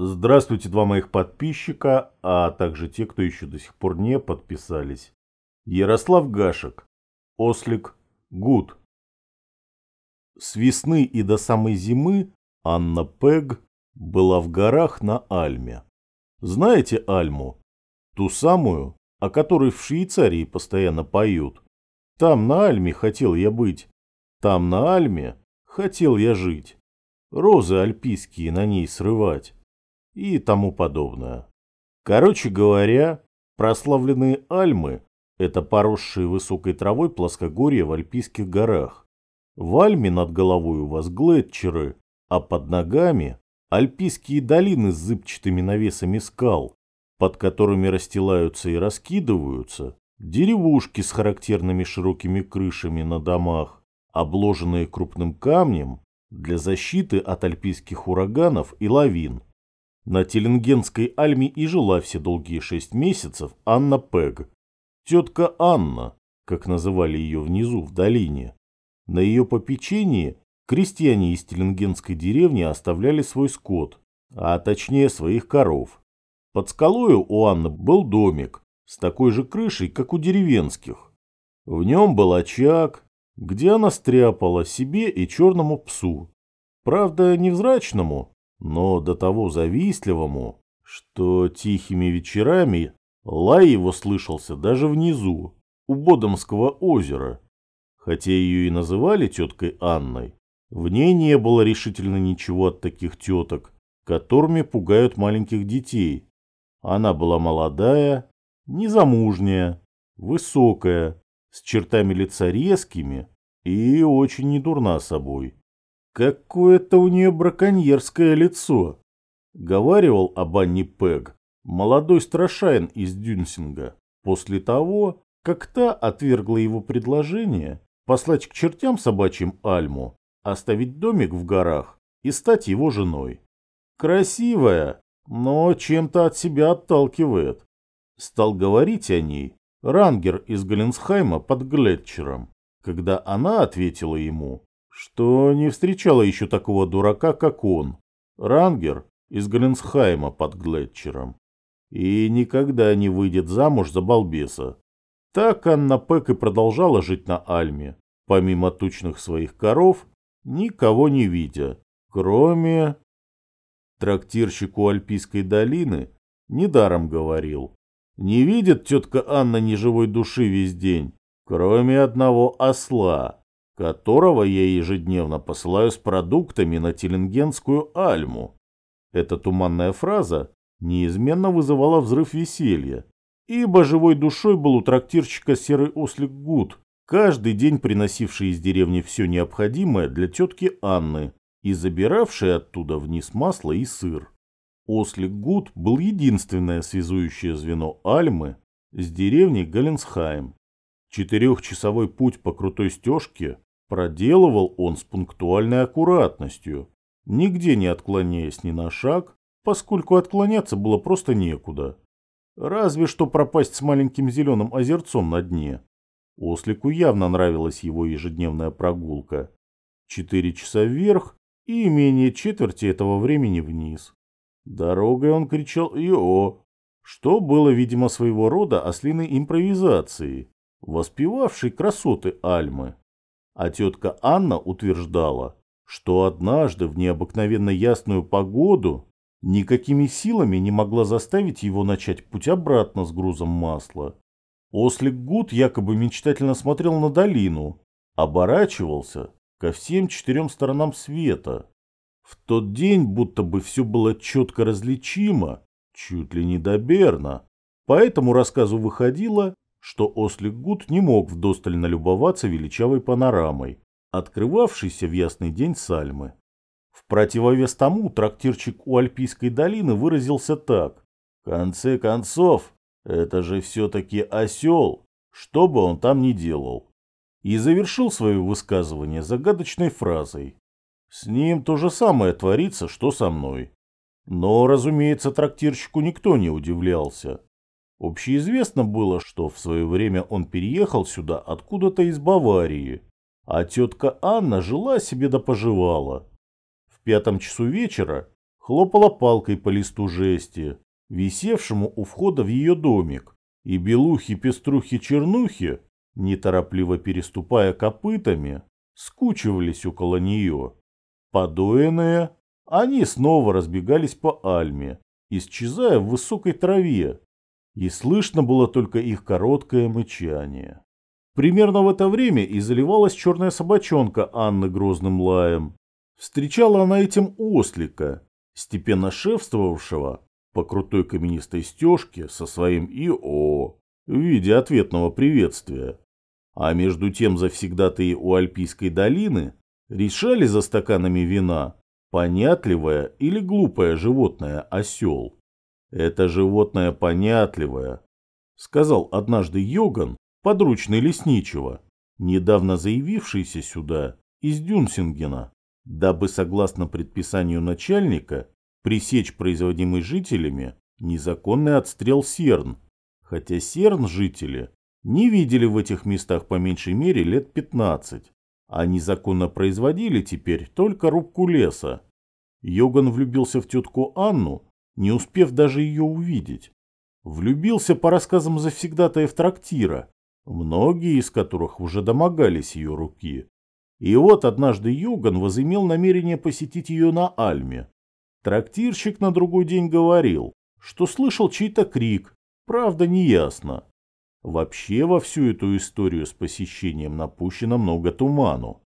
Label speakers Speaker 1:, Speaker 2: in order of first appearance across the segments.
Speaker 1: Здравствуйте, два моих подписчика, а также те, кто еще до сих пор не подписались. Ярослав Гашек, Ослик, Гуд. С весны и до самой зимы Анна Пег была в горах на Альме. Знаете Альму? Ту самую, о которой в Швейцарии постоянно поют. Там на Альме хотел я быть, там на Альме хотел я жить. Розы альпийские на ней срывать и тому подобное. Короче говоря, прославленные Альмы – это поросшие высокой травой плоскогорья в Альпийских горах. В Альме над головой у вас глетчеры, а под ногами – альпийские долины с зыбчатыми навесами скал, под которыми расстилаются и раскидываются деревушки с характерными широкими крышами на домах, обложенные крупным камнем для защиты от альпийских ураганов и лавин. На Теленгенской Альме и жила все долгие шесть месяцев Анна Пег. Тетка Анна, как называли ее внизу, в долине. На ее попечении крестьяне из Теленгенской деревни оставляли свой скот, а точнее своих коров. Под скалою у Анны был домик с такой же крышей, как у деревенских. В нем был очаг, где она стряпала себе и черному псу. Правда, невзрачному, но до того завистливому, что тихими вечерами лай его слышался даже внизу, у Бодомского озера. Хотя ее и называли теткой Анной, в ней не было решительно ничего от таких теток, которыми пугают маленьких детей. Она была молодая, незамужняя, высокая, с чертами лица резкими и очень недурна собой. Какое-то у нее браконьерское лицо. Говаривал об Анне Пег молодой страшайн из Дюнсинга после того, как та отвергла его предложение послать к чертям собачьим Альму, оставить домик в горах и стать его женой. Красивая, но чем-то от себя отталкивает. Стал говорить о ней Рангер из Галенсхайма под Глетчером, когда она ответила ему, что не встречала еще такого дурака, как он, Рангер из Гленсхайма под Глетчером, и никогда не выйдет замуж за балбеса. Так Анна Пек и продолжала жить на Альме, помимо тучных своих коров, никого не видя, кроме... Трактирщику Альпийской долины недаром говорил. Не видит тетка Анна неживой души весь день, кроме одного осла, которого я ежедневно посылаю с продуктами на Теленгенскую Альму. Эта туманная фраза неизменно вызывала взрыв веселья, ибо живой душой был у трактирщика серый ослик Гуд, каждый день приносивший из деревни все необходимое для тетки Анны и забиравший оттуда вниз масло и сыр. Ослик Гуд был единственное связующее звено Альмы с деревней Галенсхайм. Четырехчасовой путь по крутой стежке Проделывал он с пунктуальной аккуратностью, нигде не отклоняясь ни на шаг, поскольку отклоняться было просто некуда. Разве что пропасть с маленьким зеленым озерцом на дне. Ослику явно нравилась его ежедневная прогулка. Четыре часа вверх и менее четверти этого времени вниз. Дорогой он кричал «Йо!», что было, видимо, своего рода ослиной импровизацией, воспевавшей красоты Альмы. А тетка Анна утверждала, что однажды в необыкновенно ясную погоду никакими силами не могла заставить его начать путь обратно с грузом масла. Ослик Гуд якобы мечтательно смотрел на долину, оборачивался ко всем четырем сторонам света. В тот день будто бы все было четко различимо, чуть ли не доберно. По этому рассказу выходило, что ослик Гуд не мог вдосталь налюбоваться величавой панорамой, открывавшейся в ясный день сальмы. В противовес тому трактирчик у Альпийской долины выразился так. В конце концов, это же все-таки осел, что бы он там ни делал. И завершил свое высказывание загадочной фразой. С ним то же самое творится, что со мной. Но, разумеется, трактирщику никто не удивлялся. Общеизвестно было, что в свое время он переехал сюда откуда-то из Баварии, а тетка Анна жила себе да поживала. В пятом часу вечера хлопала палкой по листу жести, висевшему у входа в ее домик, и белухи-пеструхи-чернухи, неторопливо переступая копытами, скучивались около нее. Подоенные, они снова разбегались по альме, исчезая в высокой траве, и слышно было только их короткое мычание. Примерно в это время и заливалась черная собачонка Анны грозным лаем. Встречала она этим ослика, степенно шефствовавшего по крутой каменистой стежке со своим ИО в виде ответного приветствия. А между тем завсегдатые у Альпийской долины решали за стаканами вина, понятливое или глупое животное осел. Это животное понятливое, сказал однажды Йоган, подручный лесничего, недавно заявившийся сюда из Дюнсингена, дабы, согласно предписанию начальника, пресечь производимый жителями незаконный отстрел серн, хотя серн жители не видели в этих местах по меньшей мере лет 15. Они законно производили теперь только рубку леса. Йоган влюбился в тетку Анну, не успев даже ее увидеть. Влюбился по рассказам завсегдатаев трактира, многие из которых уже домогались ее руки. И вот однажды Йоган возымел намерение посетить ее на Альме. Трактирщик на другой день говорил, что слышал чей-то крик, правда неясно. Вообще во всю эту историю с посещением напущено много туману.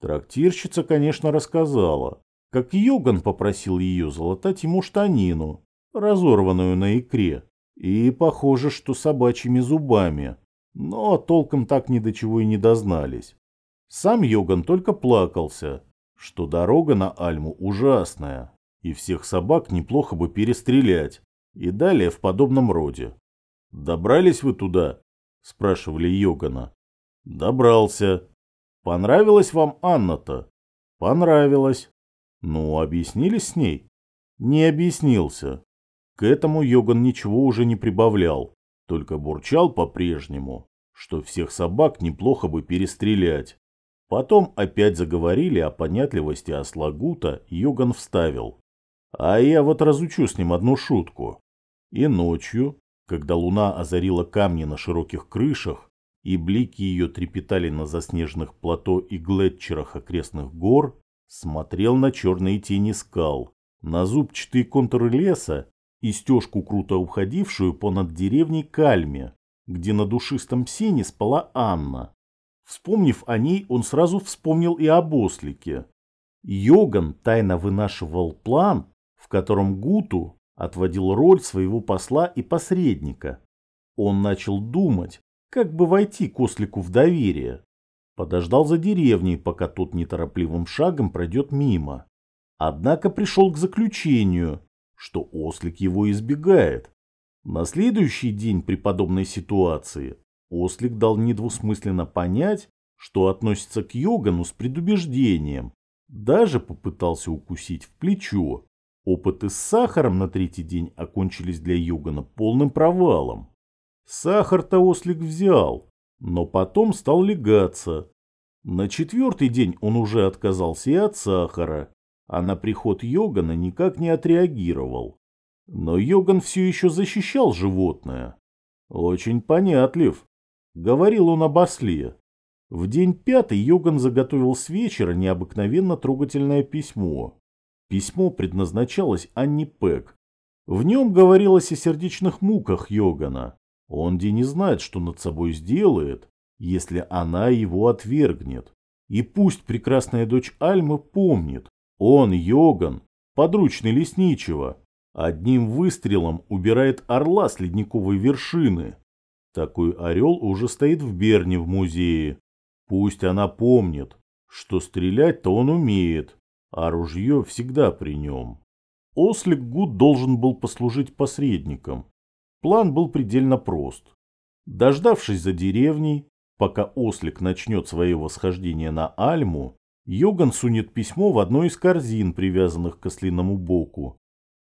Speaker 1: Трактирщица, конечно, рассказала, как Йоган попросил ее залатать ему штанину, разорванную на икре, и похоже, что собачьими зубами, но толком так ни до чего и не дознались. Сам Йоган только плакался, что дорога на Альму ужасная, и всех собак неплохо бы перестрелять, и далее в подобном роде. «Добрались вы туда?» – спрашивали Йогана. «Добрался. Понравилась вам Анна-то?» «Понравилась. Ну, объяснились с ней?» «Не объяснился. К этому Йоган ничего уже не прибавлял, только бурчал по-прежнему, что всех собак неплохо бы перестрелять. Потом опять заговорили о понятливости осла Гута, Йоган вставил. А я вот разучу с ним одну шутку. И ночью, когда луна озарила камни на широких крышах, и блики ее трепетали на заснеженных плато и глетчерах окрестных гор, смотрел на черные тени скал, на зубчатые контуры леса и стежку, круто уходившую понад деревней Кальме, где на душистом сене спала Анна. Вспомнив о ней, он сразу вспомнил и об ослике. Йоган тайно вынашивал план, в котором Гуту отводил роль своего посла и посредника. Он начал думать, как бы войти к ослику в доверие. Подождал за деревней, пока тот неторопливым шагом пройдет мимо. Однако пришел к заключению, что ослик его избегает. На следующий день при подобной ситуации ослик дал недвусмысленно понять, что относится к Йогану с предубеждением. Даже попытался укусить в плечо. Опыты с сахаром на третий день окончились для Югана полным провалом. Сахар-то ослик взял, но потом стал легаться. На четвертый день он уже отказался и от сахара, а на приход Йогана никак не отреагировал. Но Йоган все еще защищал животное. Очень понятлив. Говорил он об осле. В день пятый Йоган заготовил с вечера необыкновенно трогательное письмо. Письмо предназначалось Анне Пэк. В нем говорилось о сердечных муках Йогана. Он где не знает, что над собой сделает, если она его отвергнет. И пусть прекрасная дочь Альмы помнит, он, Йоган, подручный лесничего, одним выстрелом убирает орла с ледниковой вершины. Такой орел уже стоит в Берне в музее. Пусть она помнит, что стрелять-то он умеет, а ружье всегда при нем. Ослик Гуд должен был послужить посредником. План был предельно прост. Дождавшись за деревней, пока ослик начнет свое восхождение на Альму, Йоган сунет письмо в одну из корзин, привязанных к ослиному боку.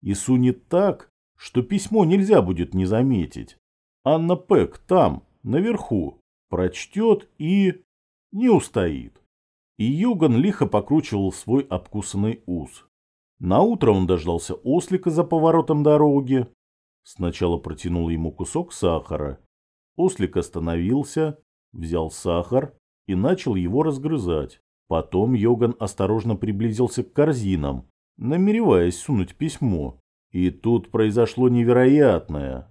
Speaker 1: И сунет так, что письмо нельзя будет не заметить. Анна Пэк там, наверху, прочтет и... не устоит и Юган лихо покручивал свой обкусанный ус. Наутро он дождался ослика за поворотом дороги. Сначала протянул ему кусок сахара. Ослик остановился, взял сахар и начал его разгрызать. Потом Йоган осторожно приблизился к корзинам, намереваясь сунуть письмо. И тут произошло невероятное.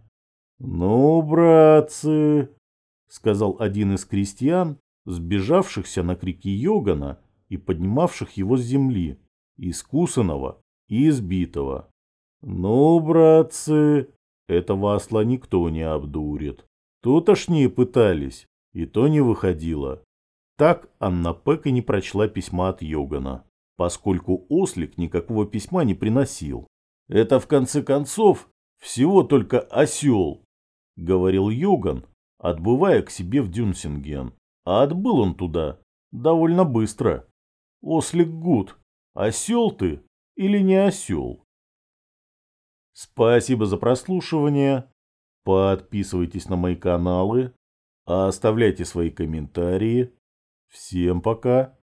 Speaker 1: «Ну, братцы», — сказал один из крестьян, сбежавшихся на крики Йогана и поднимавших его с земли, искусанного и избитого. «Ну, братцы, этого осла никто не обдурит. Тут аж не пытались, и то не выходило». Так Анна Пек и не прочла письма от Йогана, поскольку ослик никакого письма не приносил. «Это, в конце концов, всего только осел», — говорил Йоган, отбывая к себе в Дюнсинген. А отбыл он туда довольно быстро. Ослик Гуд, осел ты или не осел? Спасибо за прослушивание. Подписывайтесь на мои каналы, оставляйте свои комментарии. Всем пока.